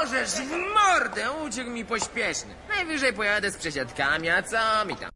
Możesz w mordę, uciekł mi pośpieszny. Najwyżej pojadę z przesiadkami, a co mi tam?